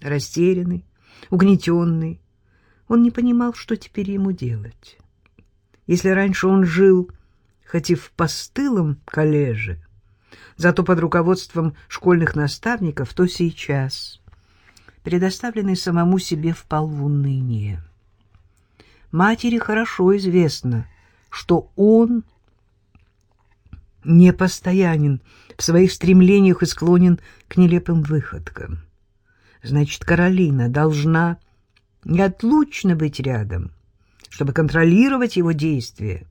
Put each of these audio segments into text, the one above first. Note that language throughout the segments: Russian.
растерянный, угнетенный. Он не понимал, что теперь ему делать. Если раньше он жил, хоть и в постылом коллеже, зато под руководством школьных наставников, то сейчас, предоставленный самому себе, в уныние. Матери хорошо известно, что он непостоянен в своих стремлениях и склонен к нелепым выходкам. Значит, Каролина должна неотлучно быть рядом, чтобы контролировать его действия,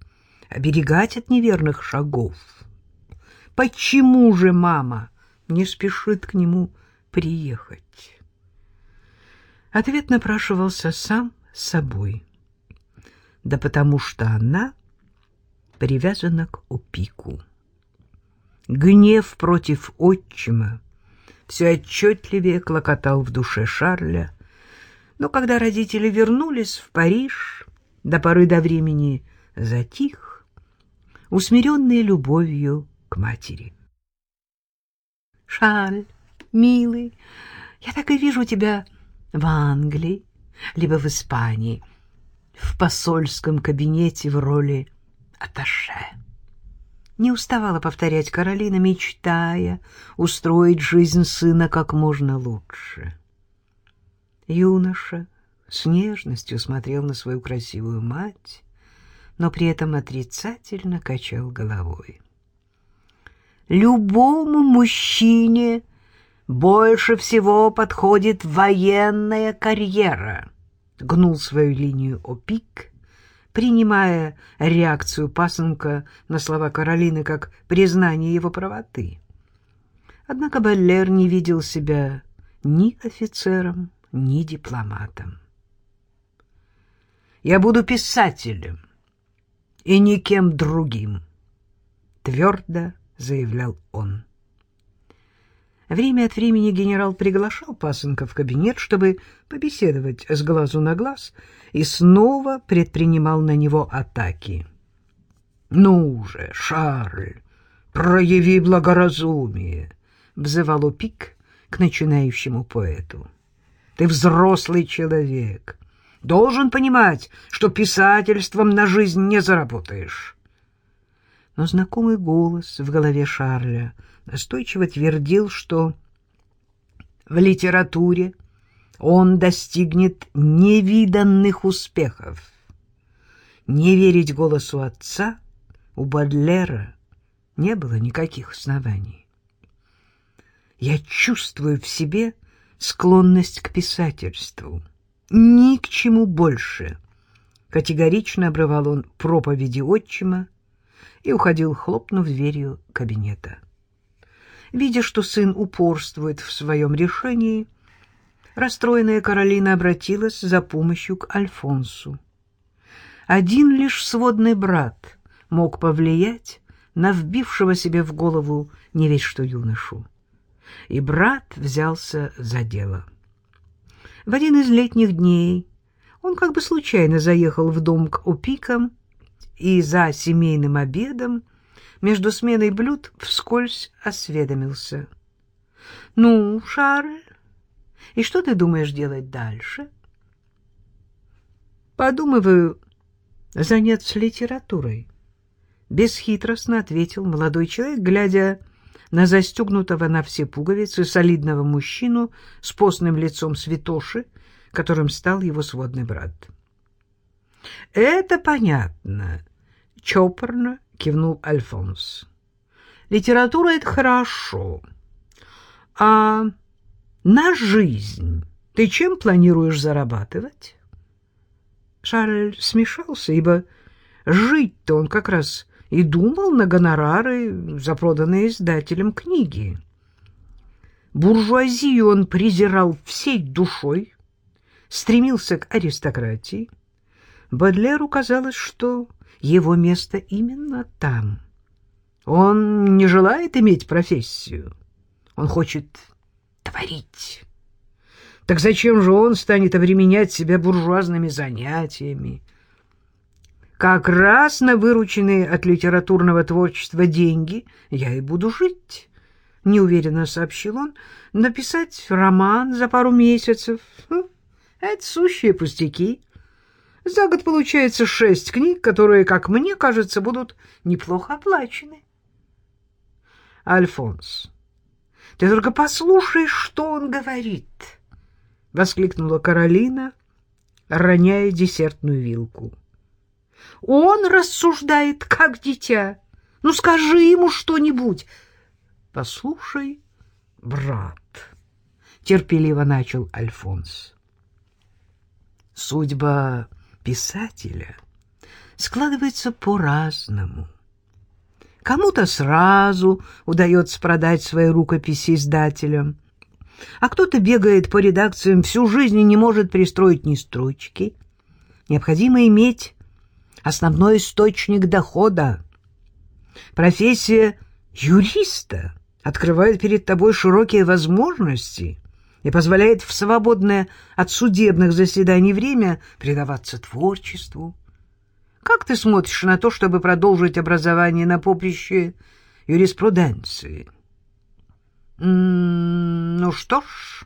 оберегать от неверных шагов. Почему же мама не спешит к нему приехать? Ответ напрашивался сам собой. Да потому что она привязана к опику. Гнев против отчима все отчетливее клокотал в душе Шарля, но когда родители вернулись в Париж, до поры до времени затих, усмиренный любовью к матери. «Шарль, милый, я так и вижу тебя в Англии, либо в Испании, в посольском кабинете в роли аташе» не уставала повторять Каролина, мечтая устроить жизнь сына как можно лучше. Юноша с нежностью смотрел на свою красивую мать, но при этом отрицательно качал головой. Любому мужчине больше всего подходит военная карьера, гнул свою линию Опик, принимая реакцию пасынка на слова Каролины как признание его правоты. Однако Баллер не видел себя ни офицером, ни дипломатом. «Я буду писателем и никем другим», — твердо заявлял он. Время от времени генерал приглашал пасынка в кабинет, чтобы побеседовать с глазу на глаз, и снова предпринимал на него атаки. — Ну же, Шарль, прояви благоразумие! — взывал Упик к начинающему поэту. — Ты взрослый человек, должен понимать, что писательством на жизнь не заработаешь. Но знакомый голос в голове Шарля — настойчиво твердил, что в литературе он достигнет невиданных успехов. Не верить голосу отца у Бадлера не было никаких оснований. Я чувствую в себе склонность к писательству. Ни к чему больше. Категорично обрывал он проповеди отчима и уходил, хлопнув дверью кабинета. Видя, что сын упорствует в своем решении, расстроенная Каролина обратилась за помощью к Альфонсу. Один лишь сводный брат мог повлиять на вбившего себе в голову не весь что юношу. И брат взялся за дело. В один из летних дней он как бы случайно заехал в дом к опикам и за семейным обедом между сменой блюд вскользь осведомился. — Ну, Шарль, и что ты думаешь делать дальше? — Подумываю заняться литературой. Бесхитростно ответил молодой человек, глядя на застегнутого на все пуговицы солидного мужчину с постным лицом святоши, которым стал его сводный брат. — Это понятно, — чопорно кивнул Альфонс. Литература — это хорошо. А на жизнь ты чем планируешь зарабатывать? Шарль смешался, ибо жить-то он как раз и думал на гонорары, за проданные издателем книги. Буржуазию он презирал всей душой, стремился к аристократии. Бадлеру казалось, что его место именно там. Он не желает иметь профессию. Он хочет творить. Так зачем же он станет обременять себя буржуазными занятиями? Как раз на вырученные от литературного творчества деньги я и буду жить, — неуверенно сообщил он, — написать роман за пару месяцев. Хм, это сущие пустяки. За год получается шесть книг, которые, как мне кажется, будут неплохо оплачены. Альфонс, ты только послушай, что он говорит, — воскликнула Каролина, роняя десертную вилку. Он рассуждает, как дитя. Ну, скажи ему что-нибудь. Послушай, брат, — терпеливо начал Альфонс. Судьба писателя складывается по-разному. Кому-то сразу удается продать свои рукописи издателям, а кто-то бегает по редакциям всю жизнь и не может пристроить ни строчки. Необходимо иметь основной источник дохода. Профессия юриста открывает перед тобой широкие возможности и позволяет в свободное от судебных заседаний время предаваться творчеству. Как ты смотришь на то, чтобы продолжить образование на поприще юриспруденции? М -м, ну что ж,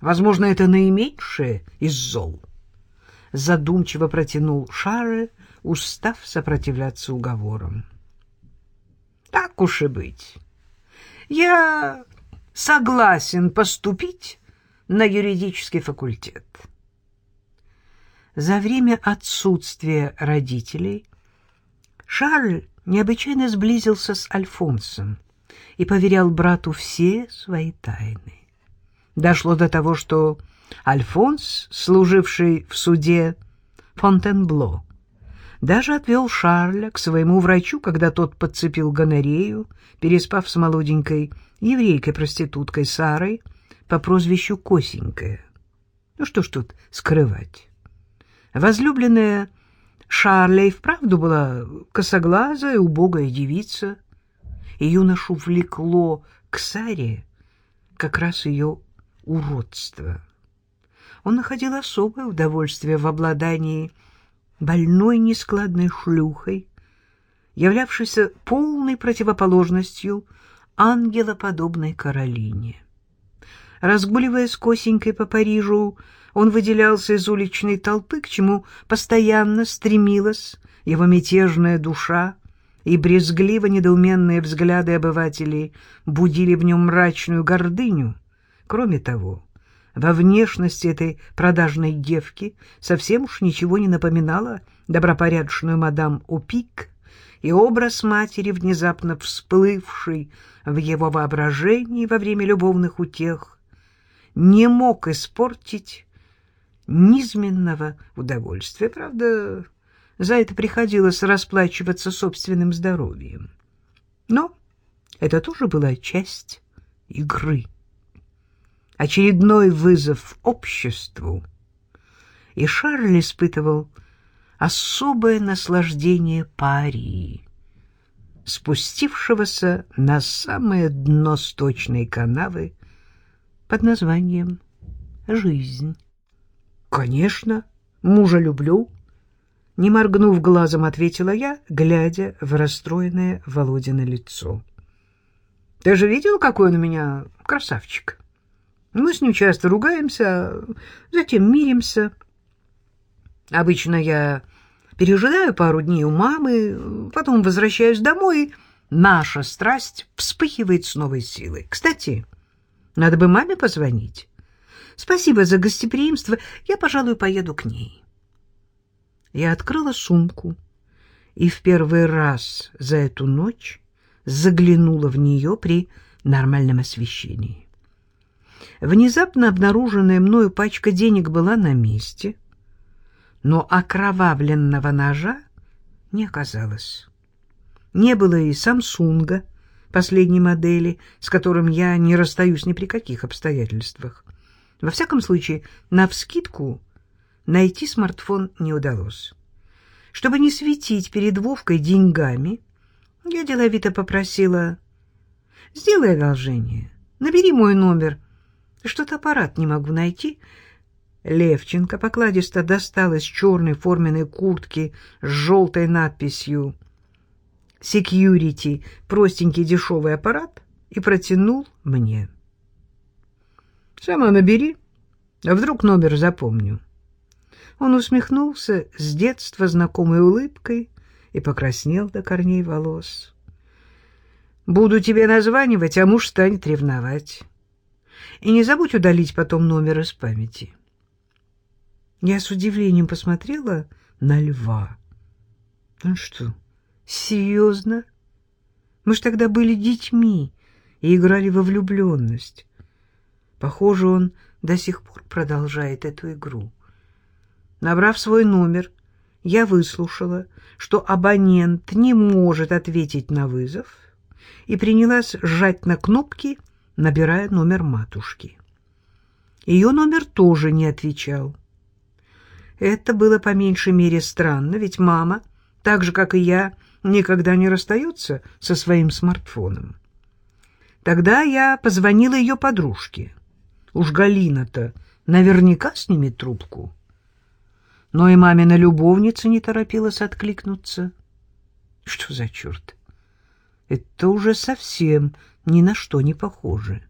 возможно, это наименьшее из зол. Задумчиво протянул Шары, устав сопротивляться уговорам. Так уж и быть. Я согласен поступить на юридический факультет. За время отсутствия родителей Шарль необычайно сблизился с Альфонсом и поверял брату все свои тайны. Дошло до того, что Альфонс, служивший в суде Фонтенбло, даже отвел Шарля к своему врачу, когда тот подцепил гонорею, переспав с молоденькой еврейкой-проституткой Сарой по прозвищу Косенькая. Ну что ж тут скрывать? Возлюбленная Шарля и вправду была косоглазая, убогая девица, и юношу влекло к Саре как раз ее уродство. Он находил особое удовольствие в обладании больной нескладной шлюхой, являвшейся полной противоположностью ангелоподобной Каролине. Разгуливая с косенькой по Парижу, он выделялся из уличной толпы, к чему постоянно стремилась его мятежная душа, и брезгливо-недоуменные взгляды обывателей будили в нем мрачную гордыню. Кроме того, во внешности этой продажной девки совсем уж ничего не напоминало добропорядочную мадам Опик, и образ матери, внезапно всплывший в его воображении во время любовных утех, не мог испортить низменного удовольствия. Правда, за это приходилось расплачиваться собственным здоровьем. Но это тоже была часть игры очередной вызов обществу, и Шарль испытывал особое наслаждение парии, спустившегося на самое дно сточной канавы под названием «Жизнь». «Конечно, мужа люблю», — не моргнув глазом, ответила я, глядя в расстроенное Володино лицо. «Ты же видел, какой он у меня красавчик?» Мы с ним часто ругаемся, затем миримся. Обычно я пережидаю пару дней у мамы, потом возвращаюсь домой, и наша страсть вспыхивает с новой силой. Кстати, надо бы маме позвонить. Спасибо за гостеприимство, я, пожалуй, поеду к ней. Я открыла сумку и в первый раз за эту ночь заглянула в нее при нормальном освещении. Внезапно обнаруженная мною пачка денег была на месте, но окровавленного ножа не оказалось. Не было и Самсунга, последней модели, с которым я не расстаюсь ни при каких обстоятельствах. Во всяком случае, навскидку найти смартфон не удалось. Чтобы не светить перед Вовкой деньгами, я деловито попросила «Сделай одолжение, набери мой номер что-то аппарат не могу найти. Левченко покладисто достал из черной форменной куртки с желтой надписью «Секьюрити» простенький дешевый аппарат и протянул мне. «Сама набери, а вдруг номер запомню». Он усмехнулся с детства знакомой улыбкой и покраснел до корней волос. «Буду тебе названивать, а муж станет ревновать. И не забудь удалить потом номер из памяти». Я с удивлением посмотрела на льва. Он что, серьезно? Мы ж тогда были детьми и играли во влюбленность. Похоже, он до сих пор продолжает эту игру. Набрав свой номер, я выслушала, что абонент не может ответить на вызов, и принялась сжать на кнопки, набирая номер матушки. Ее номер тоже не отвечал. Это было по меньшей мере странно, ведь мама, так же, как и я, никогда не расстается со своим смартфоном. Тогда я позвонила ее подружке. Уж Галина-то наверняка снимет трубку. Но и мамина любовница не торопилась откликнуться. Что за черт? Это уже совсем ни на что не похоже.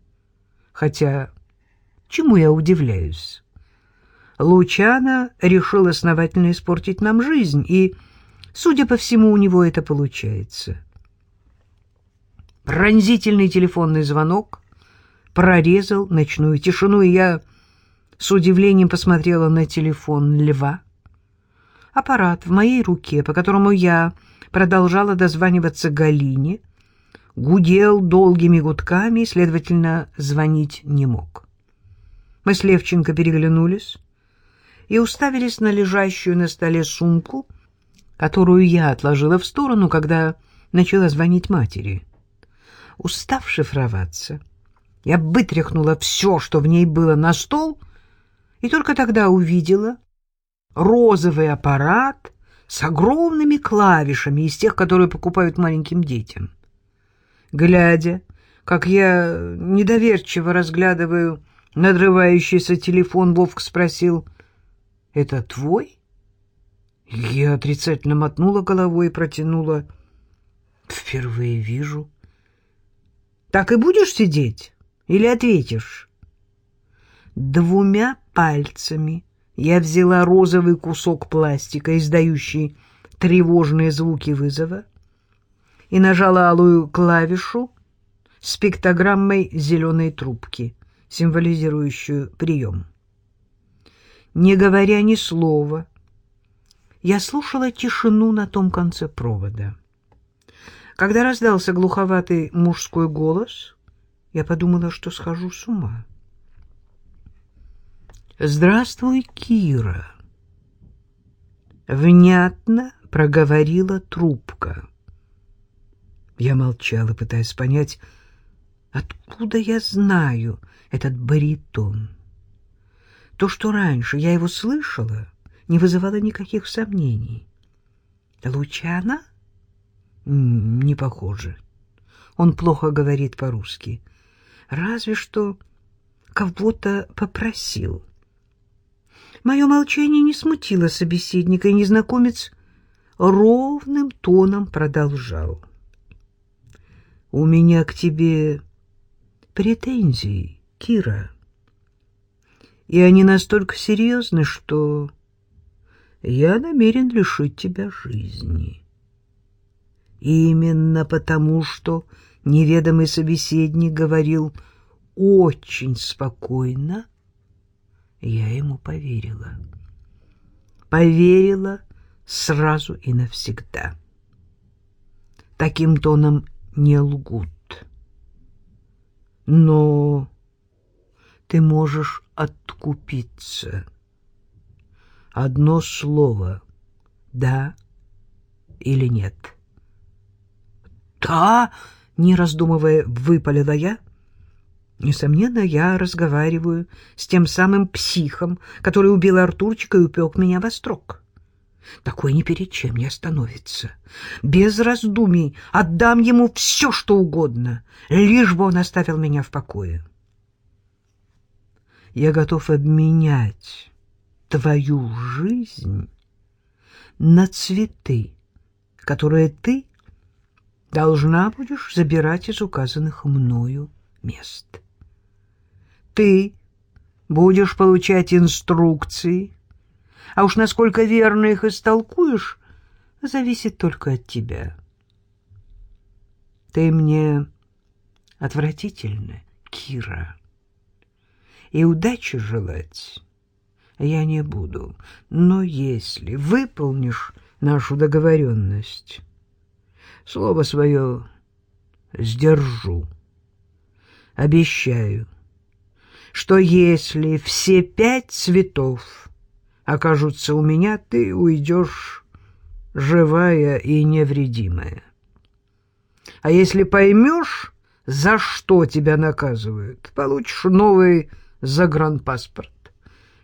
Хотя, чему я удивляюсь? Лучана решил основательно испортить нам жизнь, и, судя по всему, у него это получается. Пронзительный телефонный звонок прорезал ночную тишину, и я с удивлением посмотрела на телефон льва. Аппарат в моей руке, по которому я продолжала дозваниваться Галине, гудел долгими гудками и, следовательно, звонить не мог. Мы с Левченко переглянулись и уставились на лежащую на столе сумку, которую я отложила в сторону, когда начала звонить матери. Устав шифроваться, я вытряхнула все, что в ней было, на стол, и только тогда увидела розовый аппарат с огромными клавишами из тех, которые покупают маленьким детям. Глядя, как я недоверчиво разглядываю надрывающийся телефон, Вовк спросил — это твой? Я отрицательно мотнула головой и протянула. Впервые вижу. Так и будешь сидеть? Или ответишь? Двумя пальцами я взяла розовый кусок пластика, издающий тревожные звуки вызова, и нажала алую клавишу с пиктограммой зеленой трубки, символизирующую прием не говоря ни слова. Я слушала тишину на том конце провода. Когда раздался глуховатый мужской голос, я подумала, что схожу с ума. «Здравствуй, Кира!» Внятно проговорила трубка. Я молчала, пытаясь понять, откуда я знаю этот баритон. То, что раньше я его слышала, не вызывало никаких сомнений. Лучана? Не похоже. Он плохо говорит по-русски. Разве что кого-то попросил. Мое молчание не смутило собеседника, и незнакомец ровным тоном продолжал. «У меня к тебе претензии, Кира» и они настолько серьезны, что я намерен лишить тебя жизни. Именно потому, что неведомый собеседник говорил очень спокойно, я ему поверила. Поверила сразу и навсегда. Таким тоном не лгут. Но ты можешь откупиться. Одно слово «да» или «нет». «Да!» — не раздумывая, выпалила я. Несомненно, я разговариваю с тем самым психом, который убил Артурчика и упек меня во строк. Такой ни перед чем не остановится. Без раздумий отдам ему все, что угодно, лишь бы он оставил меня в покое я готов обменять твою жизнь на цветы, которые ты должна будешь забирать из указанных мною мест. Ты будешь получать инструкции, а уж насколько верно их истолкуешь, зависит только от тебя. Ты мне отвратительна, Кира, и удачи желать я не буду, но если выполнишь нашу договоренность, слово свое сдержу. Обещаю, что если все пять цветов окажутся у меня, ты уйдешь живая и невредимая. А если поймешь, за что тебя наказывают, получишь новый загранпаспорт,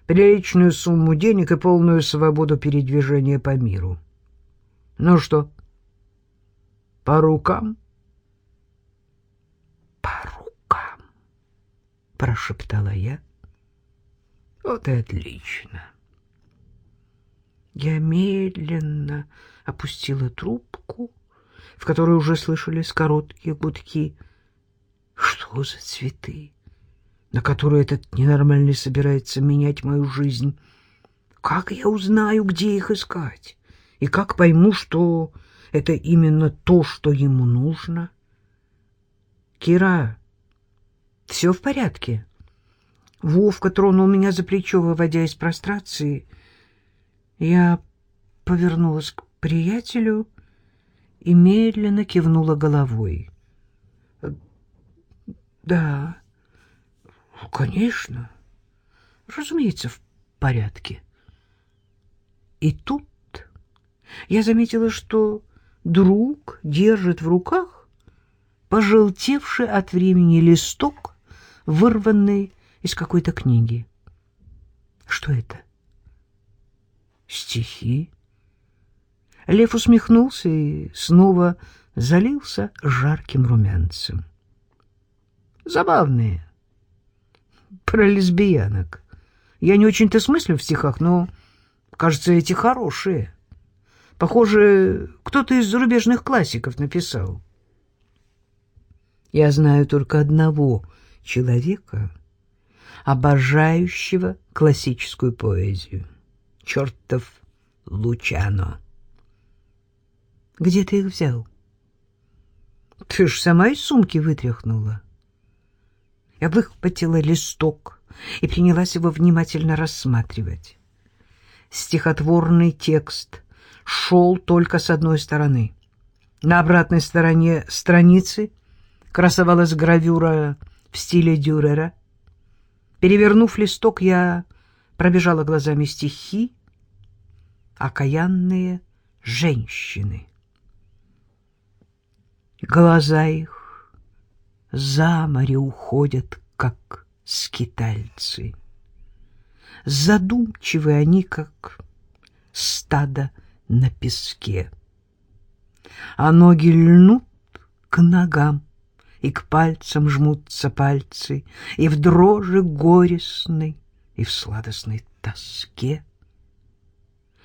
приличную сумму денег и полную свободу передвижения по миру. Ну что, по рукам? По рукам, прошептала я. Вот и отлично. Я медленно опустила трубку, в которой уже слышались короткие гудки. Что за цветы, на которые этот ненормальный собирается менять мою жизнь? Как я узнаю, где их искать? И как пойму, что это именно то, что ему нужно? Кира, все в порядке? Вовка тронул меня за плечо, выводя из прострации — я повернулась к приятелю и медленно кивнула головой. «Да, конечно, разумеется, в порядке». И тут я заметила, что друг держит в руках пожелтевший от времени листок, вырванный из какой-то книги. Что это? — стихи. Лев усмехнулся и снова залился жарким румянцем. Забавные. Про лесбиянок. Я не очень-то смыслю в стихах, но, кажется, эти хорошие. Похоже, кто-то из зарубежных классиков написал. Я знаю только одного человека, обожающего классическую поэзию чертов Лучано. Где ты их взял? Ты ж сама из сумки вытряхнула. Я выхватила листок и принялась его внимательно рассматривать. Стихотворный текст шел только с одной стороны. На обратной стороне страницы красовалась гравюра в стиле Дюрера. Перевернув листок, я пробежала глазами стихи, окаянные женщины. Глаза их за море уходят, как скитальцы. Задумчивы они, как стадо на песке. А ноги льнут к ногам, и к пальцам жмутся пальцы, и в дрожи горестной и в сладостной тоске.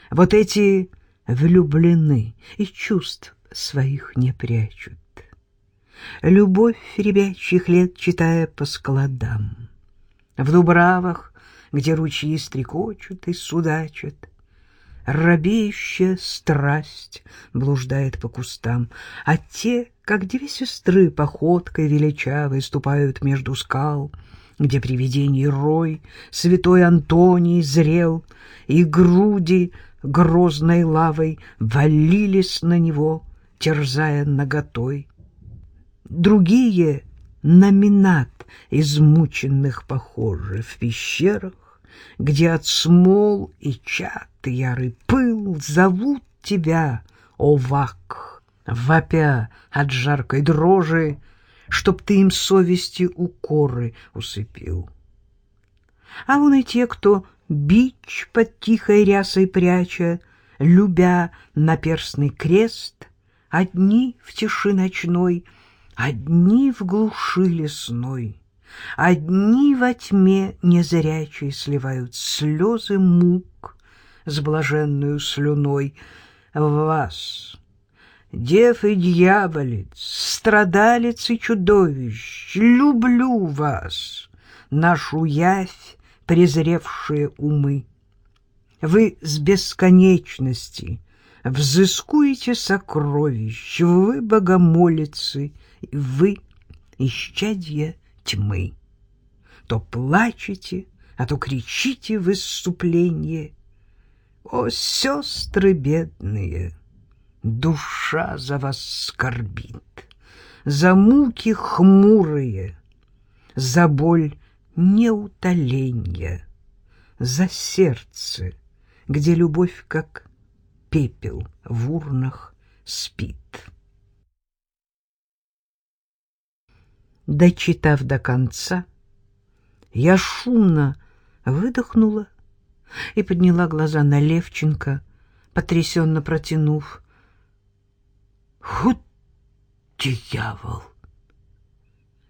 Вот эти влюблены и чувств своих не прячут. Любовь ребячьих лет читая по складам. В дубравах, где ручьи стрекочут и судачат, Робеющая страсть блуждает по кустам, А те, как две сестры, походкой величавой Ступают между скал — где привидений рой, святой Антоний зрел, и груди грозной лавой валились на него, терзая наготой. Другие на минат измученных похожи в пещерах, где от смол и чад ярый пыл зовут тебя, о вак, вопя от жаркой дрожи, чтоб ты им совести укоры усыпил. А вон и те, кто бич под тихой рясой пряча, любя наперстный крест, одни в тиши ночной, одни в глуши лесной, одни во тьме незрячей сливают слезы мук с блаженную слюной. Вас, дев и дьяволец, страдалец и чудовищ, люблю вас, нашу явь, презревшие умы. Вы с бесконечности взыскуете сокровищ, вы богомолицы, вы исчадья тьмы. То плачете, а то кричите в исступлении. О, сестры бедные! Душа за вас скорбит, за муки хмурые, за боль неутоления, за сердце, где любовь, как пепел в урнах, спит. Дочитав до конца, я шумно выдохнула и подняла глаза на Левченко, потрясенно протянув. «Вот дьявол!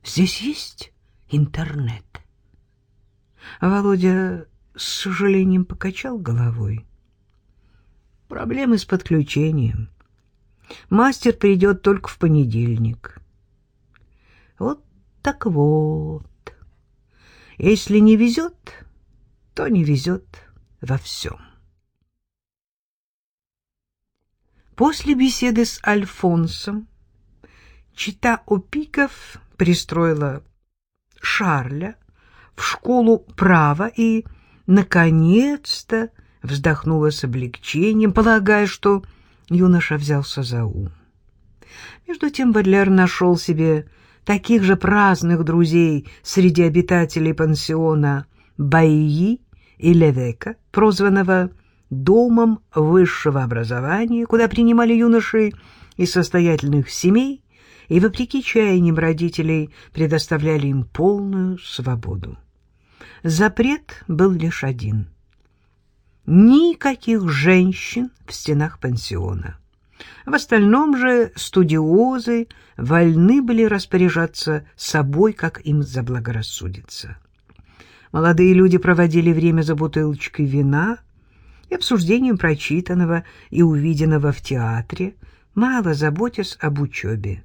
Здесь есть интернет?» Володя с сожалением покачал головой. «Проблемы с подключением. Мастер придет только в понедельник». «Вот так вот. Если не везет, то не везет во всем». После беседы с Альфонсом чита Опиков пристроила Шарля в школу права и, наконец-то, вздохнула с облегчением, полагая, что юноша взялся за ум. Между тем Бадляр нашел себе таких же праздных друзей среди обитателей пансиона Баии и Левека, прозванного домом высшего образования, куда принимали юношей из состоятельных семей и, вопреки чаяниям родителей, предоставляли им полную свободу. Запрет был лишь один — никаких женщин в стенах пансиона. В остальном же студиозы вольны были распоряжаться собой, как им заблагорассудится. Молодые люди проводили время за бутылочкой вина — и обсуждением прочитанного и увиденного в театре, мало заботясь об учебе.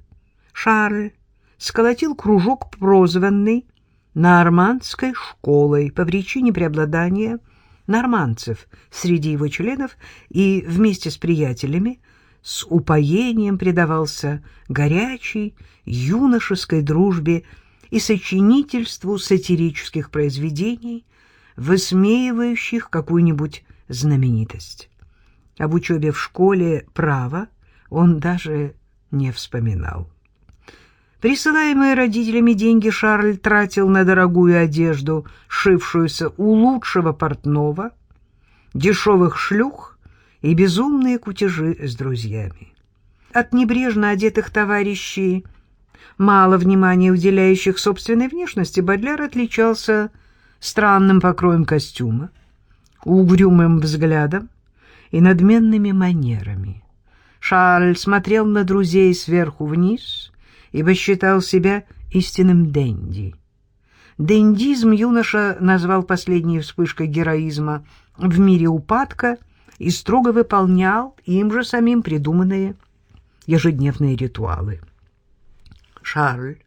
Шарль сколотил кружок, прозванный Нормандской школой по причине преобладания нормандцев среди его членов и вместе с приятелями с упоением предавался горячей юношеской дружбе и сочинительству сатирических произведений, высмеивающих какую-нибудь знаменитость. Об учебе в школе права он даже не вспоминал. Присылаемые родителями деньги Шарль тратил на дорогую одежду, шившуюся у лучшего портного, дешевых шлюх и безумные кутежи с друзьями. От небрежно одетых товарищей, мало внимания уделяющих собственной внешности, Бадляр отличался странным покроем костюма, угрюмым взглядом и надменными манерами. Шарль смотрел на друзей сверху вниз, ибо считал себя истинным денди. Дендизм юноша назвал последней вспышкой героизма в мире упадка и строго выполнял им же самим придуманные ежедневные ритуалы. Шарль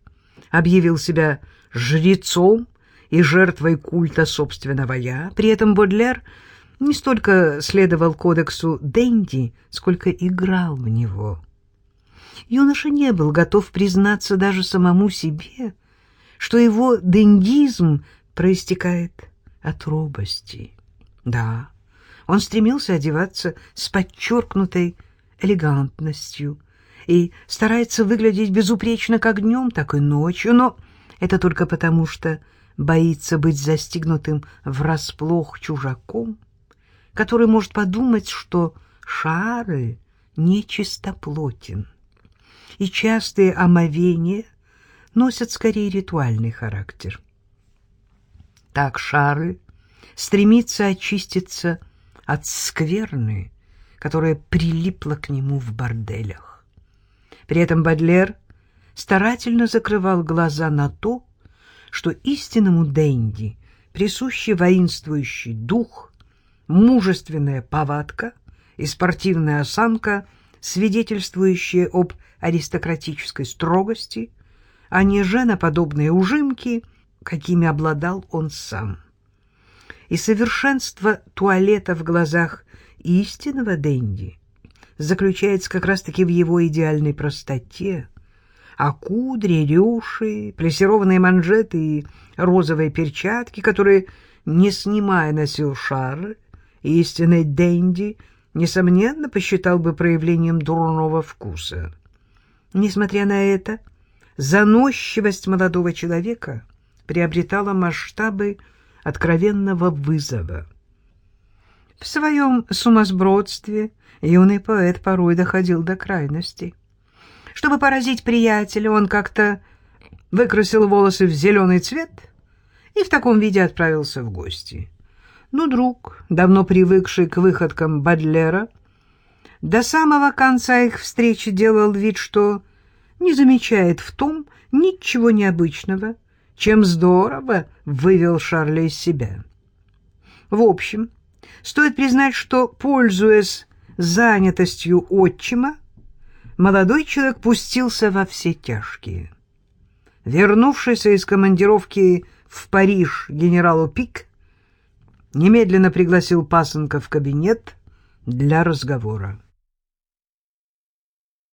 объявил себя жрецом и жертвой культа собственного «я». При этом Бодлер не столько следовал кодексу Дэнди, сколько играл в него. Юноша не был готов признаться даже самому себе, что его дендизм проистекает от робости. Да, он стремился одеваться с подчеркнутой элегантностью и старается выглядеть безупречно как днем, так и ночью, но это только потому, что боится быть застигнутым врасплох чужаком, который может подумать, что Шарль нечистоплотен, и частые омовения носят скорее ритуальный характер. Так Шарль стремится очиститься от скверны, которая прилипла к нему в борделях. При этом Бадлер старательно закрывал глаза на то, что истинному Дэнди присущи воинствующий дух, мужественная повадка и спортивная осанка свидетельствующие об аристократической строгости, а не женоподобные ужимки, какими обладал он сам. И совершенство туалета в глазах истинного Дэнди заключается как раз-таки в его идеальной простоте, а кудри, рюши, плессированные манжеты и розовые перчатки, которые, не снимая, носил Шарль, истинный Дэнди, несомненно, посчитал бы проявлением дурного вкуса. Несмотря на это, заносчивость молодого человека приобретала масштабы откровенного вызова. В своем сумасбродстве юный поэт порой доходил до крайностей. Чтобы поразить приятеля, он как-то выкрасил волосы в зеленый цвет и в таком виде отправился в гости. Но друг, давно привыкший к выходкам Бадлера, до самого конца их встречи делал вид, что не замечает в том ничего необычного, чем здорово вывел Шарля из себя. В общем, стоит признать, что, пользуясь занятостью отчима, молодой человек пустился во все тяжкие. Вернувшийся из командировки в Париж генералу Пик немедленно пригласил пасынка в кабинет для разговора.